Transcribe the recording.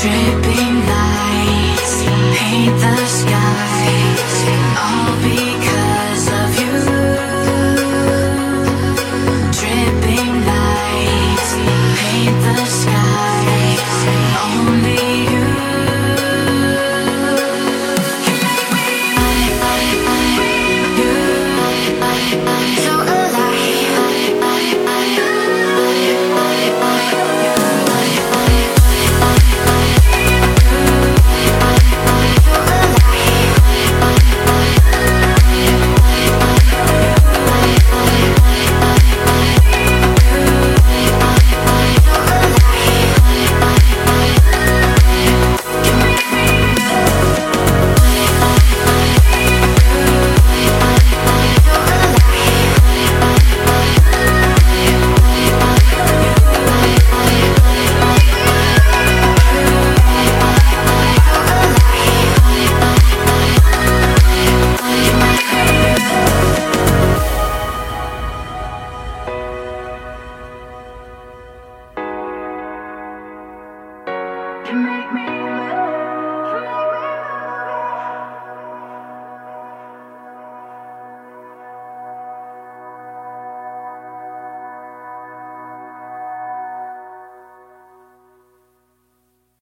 Dripping lights paint the can make me